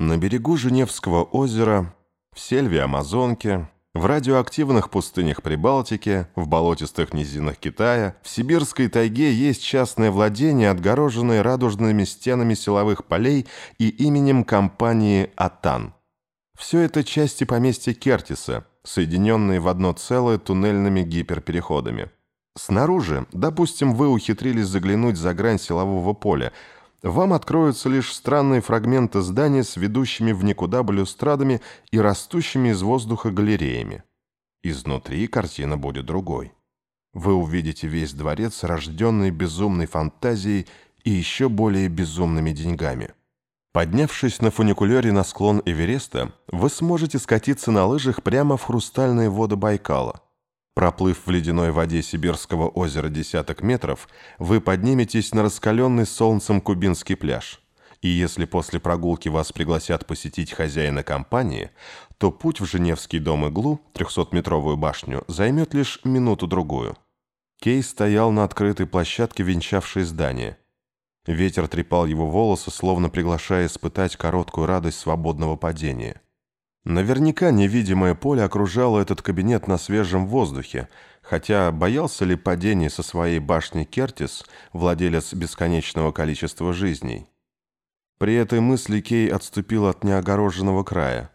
На берегу Женевского озера, в сельве Амазонки, в радиоактивных пустынях Прибалтики, в болотистых низинах Китая, в сибирской тайге есть частное владение, отгороженное радужными стенами силовых полей и именем компании «Атан». Все это части поместья Кертиса, соединенные в одно целое туннельными гиперпереходами. Снаружи, допустим, вы ухитрились заглянуть за грань силового поля – вам откроются лишь странные фрагменты здания с ведущими в никуда балюстрадами и растущими из воздуха галереями. Изнутри картина будет другой. Вы увидите весь дворец, рожденный безумной фантазией и еще более безумными деньгами. Поднявшись на фуникулере на склон Эвереста, вы сможете скатиться на лыжах прямо в хрустальные воды Байкала – Проплыв в ледяной воде Сибирского озера десяток метров, вы подниметесь на раскаленный солнцем кубинский пляж. И если после прогулки вас пригласят посетить хозяина компании, то путь в Женевский дом иглу, 300-метровую башню, займет лишь минуту-другую. Кей стоял на открытой площадке, венчавшей здание. Ветер трепал его волосы, словно приглашая испытать короткую радость свободного падения. Наверняка невидимое поле окружало этот кабинет на свежем воздухе, хотя боялся ли падения со своей башни Кертис, владелец бесконечного количества жизней. При этой мысли Кей отступил от неогороженного края.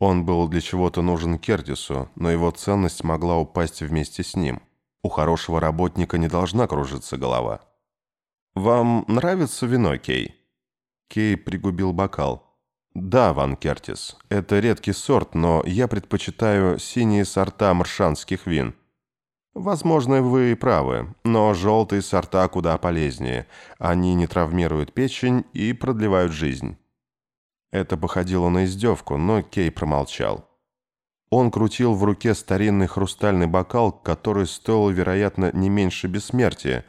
Он был для чего-то нужен Кертису, но его ценность могла упасть вместе с ним. У хорошего работника не должна кружиться голова. «Вам нравится вино, Кей?» Кей пригубил бокал. «Да, Ван Кертис, это редкий сорт, но я предпочитаю синие сорта маршанских вин. Возможно, вы правы, но желтые сорта куда полезнее. Они не травмируют печень и продлевают жизнь». Это походило на издевку, но Кей промолчал. Он крутил в руке старинный хрустальный бокал, который стоил, вероятно, не меньше бессмертия,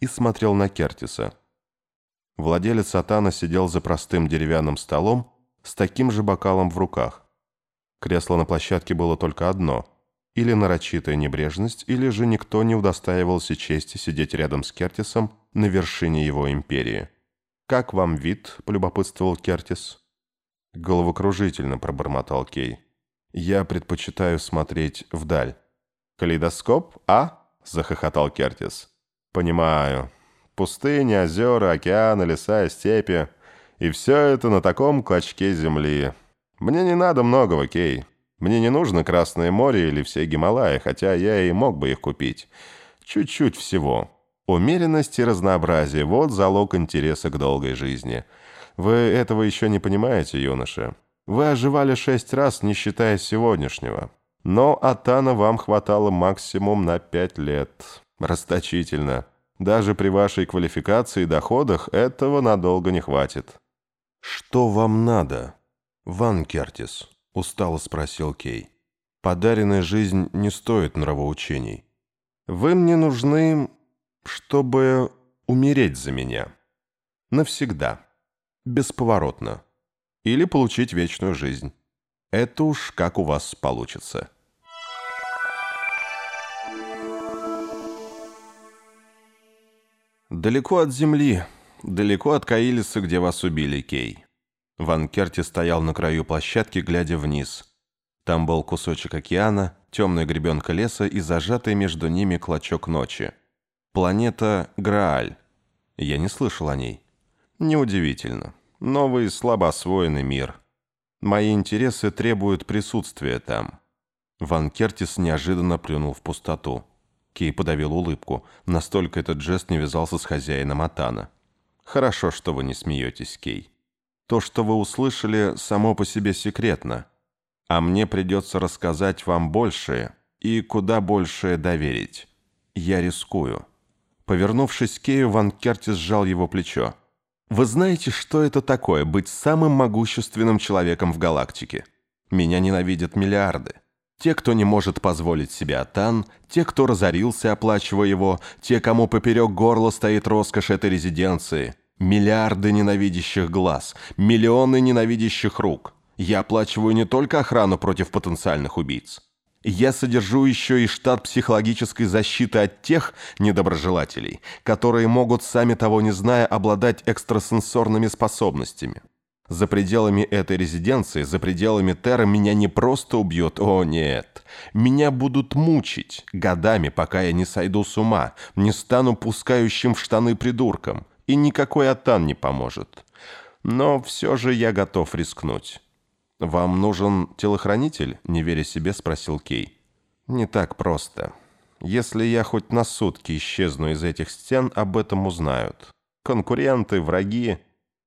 и смотрел на Кертиса. Владелец Атана сидел за простым деревянным столом, с таким же бокалом в руках. Кресло на площадке было только одно. Или нарочитая небрежность, или же никто не удостаивался чести сидеть рядом с Кертисом на вершине его империи. «Как вам вид?» – полюбопытствовал Кертис. Головокружительно пробормотал Кей. «Я предпочитаю смотреть вдаль». «Калейдоскоп, а?» – захохотал Кертис. «Понимаю. Пустыни, озера, океаны, леса, степи. И все это на таком клочке земли. Мне не надо многого, Кей. Мне не нужно Красное море или все Гималаи, хотя я и мог бы их купить. Чуть-чуть всего. Умеренность и разнообразие – вот залог интереса к долгой жизни. Вы этого еще не понимаете, юноша. Вы оживали шесть раз, не считая сегодняшнего. Но Атана вам хватало максимум на пять лет. Расточительно. Даже при вашей квалификации и доходах этого надолго не хватит. «Что вам надо?» «Ван Кертис», — устало спросил Кей. «Подаренная жизнь не стоит нравоучений. Вы мне нужны, чтобы умереть за меня. Навсегда. Бесповоротно. Или получить вечную жизнь. Это уж как у вас получится». Далеко от земли, далеко от Каилиса, где вас убили, Кей. Ван Керти стоял на краю площадки, глядя вниз. Там был кусочек океана, темная гребенка леса и зажатый между ними клочок ночи. Планета Грааль. Я не слышал о ней. Неудивительно. Новый, слабо освоенный мир. Мои интересы требуют присутствия там. Ван Кертис неожиданно плюнул в пустоту. Кей подавил улыбку. Настолько этот жест не вязался с хозяином Атана. «Хорошо, что вы не смеетесь, Кей. То, что вы услышали, само по себе секретно. А мне придется рассказать вам большее и куда большее доверить. Я рискую». Повернувшись к Кею, Ван Кертис сжал его плечо. «Вы знаете, что это такое быть самым могущественным человеком в галактике? Меня ненавидят миллиарды. Те, кто не может позволить себе Атан, те, кто разорился, оплачивая его, те, кому поперек горла стоит роскошь этой резиденции. Миллиарды ненавидящих глаз, миллионы ненавидящих рук. Я оплачиваю не только охрану против потенциальных убийц. Я содержу еще и штат психологической защиты от тех недоброжелателей, которые могут, сами того не зная, обладать экстрасенсорными способностями. За пределами этой резиденции, за пределами Терра меня не просто убьют, о нет. Меня будут мучить годами, пока я не сойду с ума, не стану пускающим в штаны придурком. И никакой Атан не поможет. Но все же я готов рискнуть. «Вам нужен телохранитель?» — не веря себе, спросил Кей. «Не так просто. Если я хоть на сутки исчезну из этих стен, об этом узнают. Конкуренты, враги.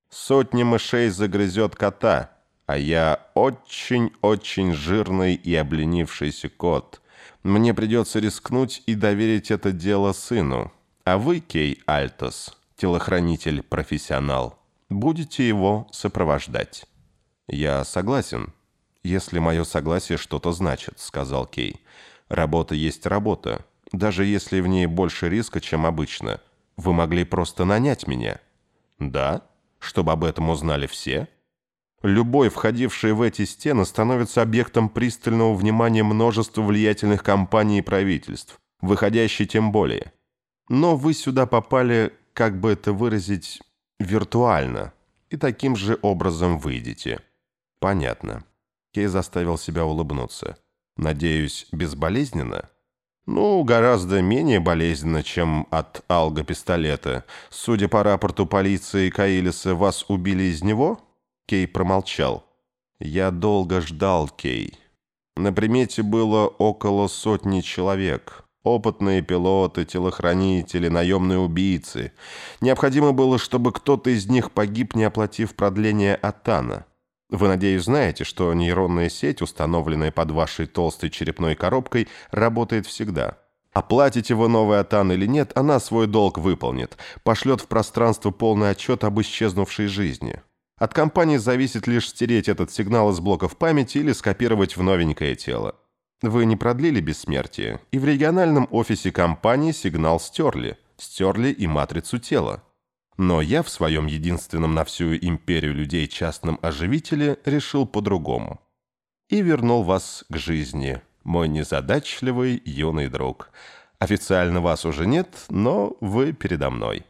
Сотни мышей загрызет кота, а я очень-очень жирный и обленившийся кот. Мне придется рискнуть и доверить это дело сыну. А вы, Кей Альтос, телохранитель-профессионал, будете его сопровождать». «Я согласен, если мое согласие что-то значит», — сказал Кей. «Работа есть работа, даже если в ней больше риска, чем обычно. Вы могли просто нанять меня». «Да? Чтобы об этом узнали все?» Любой, входивший в эти стены, становится объектом пристального внимания множества влиятельных компаний и правительств, выходящий тем более. Но вы сюда попали, как бы это выразить, виртуально, и таким же образом выйдете. «Понятно». Кей заставил себя улыбнуться. «Надеюсь, безболезненно?» «Ну, гораздо менее болезненно, чем от алго-пистолета. Судя по рапорту полиции Каилиса, вас убили из него?» Кей промолчал. «Я долго ждал, Кей. На примете было около сотни человек. Опытные пилоты, телохранители, наемные убийцы. Необходимо было, чтобы кто-то из них погиб, не оплатив продление Атана. Вы, надеюсь, знаете, что нейронная сеть, установленная под вашей толстой черепной коробкой, работает всегда. Оплатите вы новый Атан или нет, она свой долг выполнит, пошлет в пространство полный отчет об исчезнувшей жизни. От компании зависит лишь стереть этот сигнал из блоков памяти или скопировать в новенькое тело. Вы не продлили бессмертие, и в региональном офисе компании сигнал стерли. Стерли и матрицу тела. Но я в своем единственном на всю империю людей частном оживителе решил по-другому. И вернул вас к жизни, мой незадачливый юный друг. Официально вас уже нет, но вы передо мной.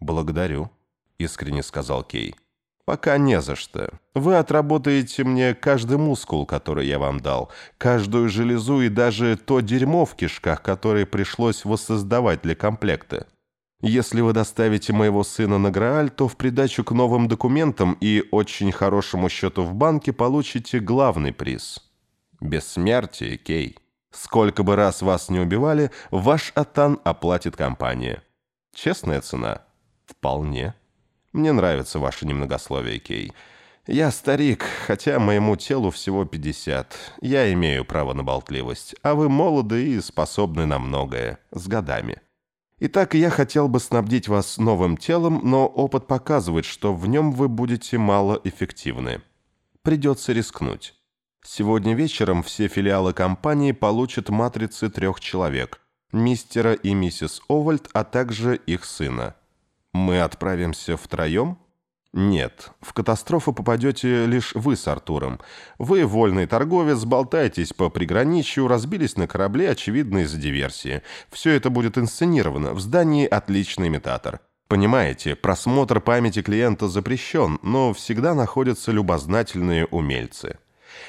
Благодарю, искренне сказал Кей. «Пока не за что. Вы отработаете мне каждый мускул, который я вам дал, каждую железу и даже то дерьмо в кишках, которое пришлось воссоздавать для комплекта. Если вы доставите моего сына на Грааль, то в придачу к новым документам и очень хорошему счету в банке получите главный приз. Бессмертие, Кей. Сколько бы раз вас не убивали, ваш Атан оплатит компания. Честная цена? Вполне. Мне нравится ваше немногословие, Кей. Я старик, хотя моему телу всего 50. Я имею право на болтливость, а вы молоды и способны на многое. С годами. Итак, я хотел бы снабдить вас новым телом, но опыт показывает, что в нем вы будете малоэффективны. Придется рискнуть. Сегодня вечером все филиалы компании получат матрицы трех человек – мистера и миссис Овальд, а также их сына. Мы отправимся втроем – «Нет, в катастрофу попадете лишь вы с Артуром. Вы, вольный торговец, болтаетесь по приграничью, разбились на корабле, очевидно, из-за диверсии. Все это будет инсценировано. В здании отличный имитатор. Понимаете, просмотр памяти клиента запрещен, но всегда находятся любознательные умельцы.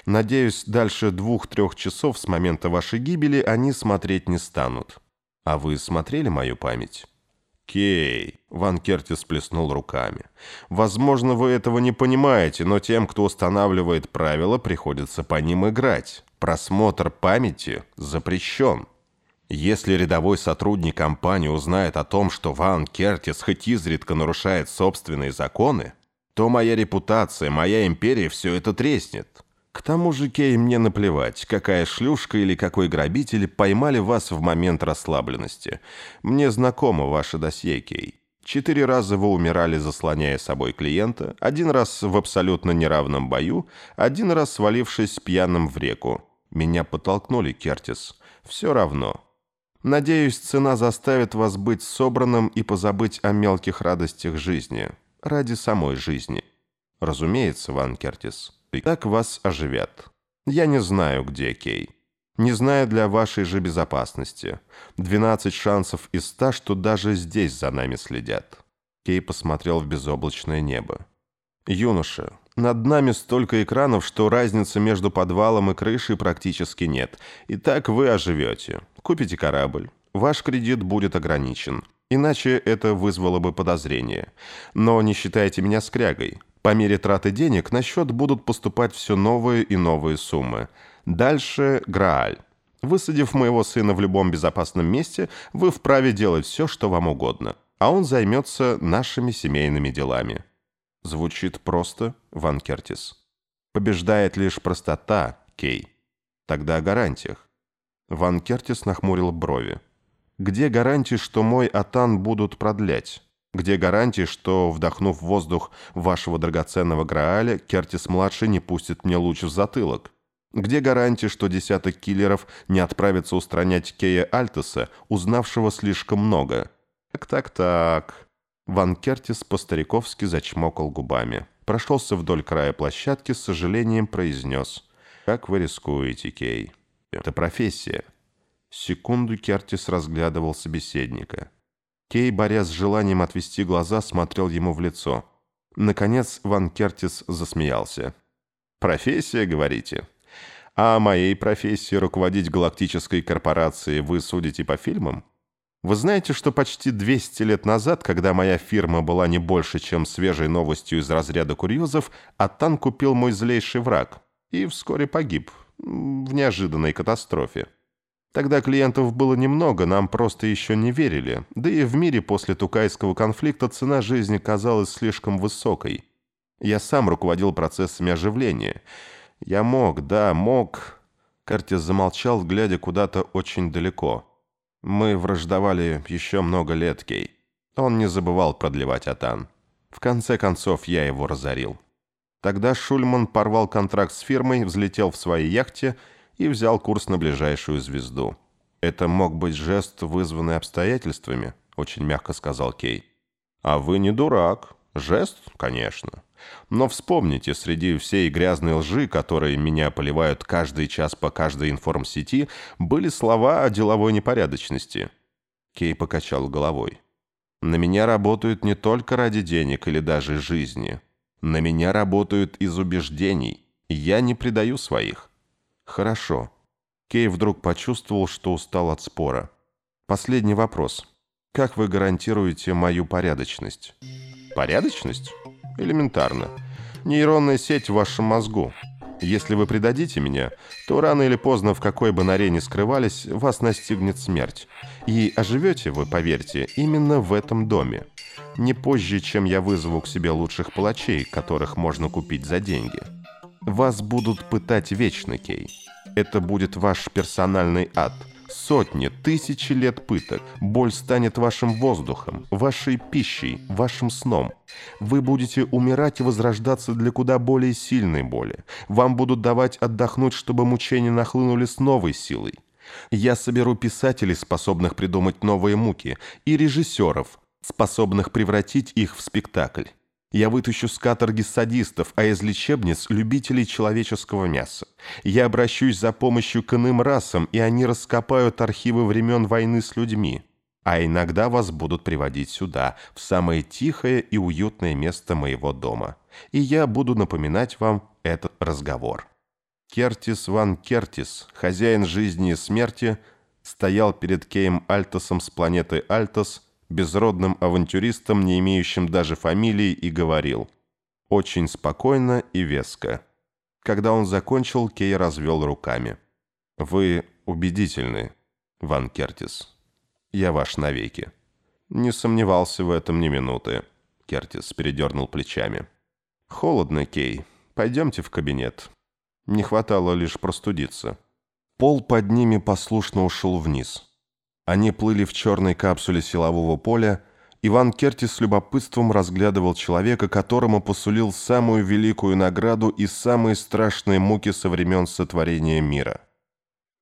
Надеюсь, дальше двух-трех часов с момента вашей гибели они смотреть не станут. А вы смотрели мою память?» «Кей», — Ван Кертис плеснул руками. «Возможно, вы этого не понимаете, но тем, кто устанавливает правила, приходится по ним играть. Просмотр памяти запрещен». Если рядовой сотрудник компании узнает о том, что Ван Кертис хоть изредка нарушает собственные законы, то моя репутация, моя империя все это треснет. К тому же, Кей, мне наплевать, какая шлюшка или какой грабитель поймали вас в момент расслабленности. Мне знакомо ваше досье, Кей. Четыре раза вы умирали, заслоняя собой клиента, один раз в абсолютно неравном бою, один раз свалившись пьяным в реку. Меня подтолкнули, Кертис. Все равно. Надеюсь, цена заставит вас быть собранным и позабыть о мелких радостях жизни. Ради самой жизни. Разумеется, Ван Кертис. И так вас оживят. Я не знаю, где Кей. Не знаю для вашей же безопасности. 12 шансов из 100, что даже здесь за нами следят. Кей посмотрел в безоблачное небо. «Юноша, Над нами столько экранов, что разницы между подвалом и крышей практически нет. И так вы оживете. Купите корабль. Ваш кредит будет ограничен. Иначе это вызвало бы подозрение. Но не считайте меня скрягой. По мере траты денег на счет будут поступать все новые и новые суммы. Дальше Грааль. Высадив моего сына в любом безопасном месте, вы вправе делать все, что вам угодно. А он займется нашими семейными делами. Звучит просто, Ван Кертис. Побеждает лишь простота, Кей. Тогда о гарантиях. Ван Кертис нахмурил брови. Где гарантии, что мой Атан будут продлять? Где гарантии, что, вдохнув воздух вашего драгоценного Грааля, Кертис-младший не пустит мне луч в затылок? Где гарантии, что десяток киллеров не отправится устранять Кея Альтеса, узнавшего слишком много? Так-так-так. Ван Кертис по-стариковски зачмокал губами. Прошелся вдоль края площадки, с сожалением произнес. «Как вы рискуете, Кей? Это профессия». Секунду Кертис разглядывал собеседника. Кей, борясь с желанием отвести глаза, смотрел ему в лицо. Наконец Ван Кертис засмеялся. «Профессия, говорите? А о моей профессии руководить галактической корпорацией вы судите по фильмам? Вы знаете, что почти 200 лет назад, когда моя фирма была не больше, чем свежей новостью из разряда курьезов, Аттан купил мой злейший враг и вскоре погиб в неожиданной катастрофе. Тогда клиентов было немного, нам просто еще не верили, да и в мире после Тукайского конфликта цена жизни казалась слишком высокой. Я сам руководил процессами оживления. Я мог, да, мог... Картис замолчал, глядя куда-то очень далеко. Мы враждовали еще много лет, Кей. Он не забывал продлевать Атан. В конце концов, я его разорил. Тогда Шульман порвал контракт с фирмой, взлетел в своей яхте и взял курс на ближайшую звезду. «Это мог быть жест, вызванный обстоятельствами», — очень мягко сказал Кей. «А вы не дурак. Жест, конечно. Но вспомните, среди всей грязной лжи, которые меня поливают каждый час по каждой информсети, были слова о деловой непорядочности. Кей покачал головой. На меня работают не только ради денег или даже жизни. На меня работают из убеждений. Я не предаю своих. Хорошо. Кей вдруг почувствовал, что устал от спора. Последний вопрос. Как вы гарантируете мою порядочность? Порядочность? Элементарно. Нейронная сеть в вашем мозгу. Если вы предадите меня, то рано или поздно, в какой бы норе ни скрывались, вас настигнет смерть. И оживете вы, поверьте, именно в этом доме. Не позже, чем я вызову к себе лучших палачей, которых можно купить за деньги. Вас будут пытать вечно, Кей. Это будет ваш персональный ад – Сотни, тысячи лет пыток. Боль станет вашим воздухом, вашей пищей, вашим сном. Вы будете умирать и возрождаться для куда более сильной боли. Вам будут давать отдохнуть, чтобы мучения нахлынули с новой силой. Я соберу писателей, способных придумать новые муки, и режиссеров, способных превратить их в спектакль. Я вытащу с каторги садистов, а из лечебниц – любителей человеческого мяса. Я обращусь за помощью к иным расам, и они раскопают архивы времен войны с людьми. А иногда вас будут приводить сюда, в самое тихое и уютное место моего дома. И я буду напоминать вам этот разговор. Кертис Ван Кертис, хозяин жизни и смерти, стоял перед Кеем Альтосом с планеты Альтос – безродным авантюристом, не имеющим даже фамилии, и говорил. Очень спокойно и веско. Когда он закончил, Кей развел руками. «Вы убедительны, Ван Кертис. Я ваш навеки». «Не сомневался в этом ни минуты», — Кертис передернул плечами. «Холодно, Кей. Пойдемте в кабинет. Не хватало лишь простудиться». Пол под ними послушно ушел вниз. Они плыли в черной капсуле силового поля. Иван Кертис с любопытством разглядывал человека, которому посулил самую великую награду и самые страшные муки со времен сотворения мира.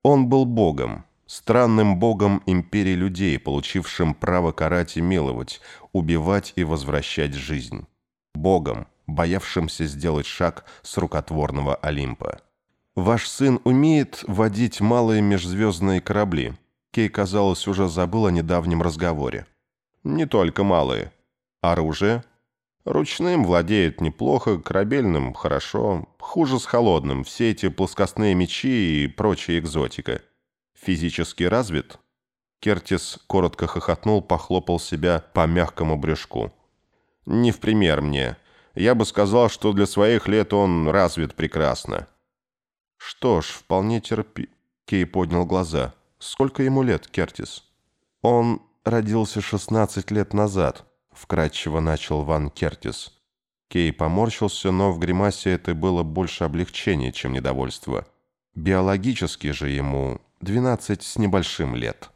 Он был богом, странным богом империи людей, получившим право карать и миловать, убивать и возвращать жизнь. Богом, боявшимся сделать шаг с рукотворного Олимпа. «Ваш сын умеет водить малые межзвездные корабли», Кей, казалось, уже забыл о недавнем разговоре. «Не только малые. Оружие?» Ручным владеет неплохо, корабельным – хорошо. Хуже с холодным. Все эти плоскостные мечи и прочая экзотика. Физически развит?» Кертис коротко хохотнул, похлопал себя по мягкому брюшку. «Не в пример мне. Я бы сказал, что для своих лет он развит прекрасно». «Что ж, вполне терпи...» Кей поднял глаза. «Сколько ему лет, Кертис?» «Он родился 16 лет назад», — вкратчиво начал Ван Кертис. Кей поморщился, но в гримасе это было больше облегчение, чем недовольство. Биологически же ему 12 с небольшим лет.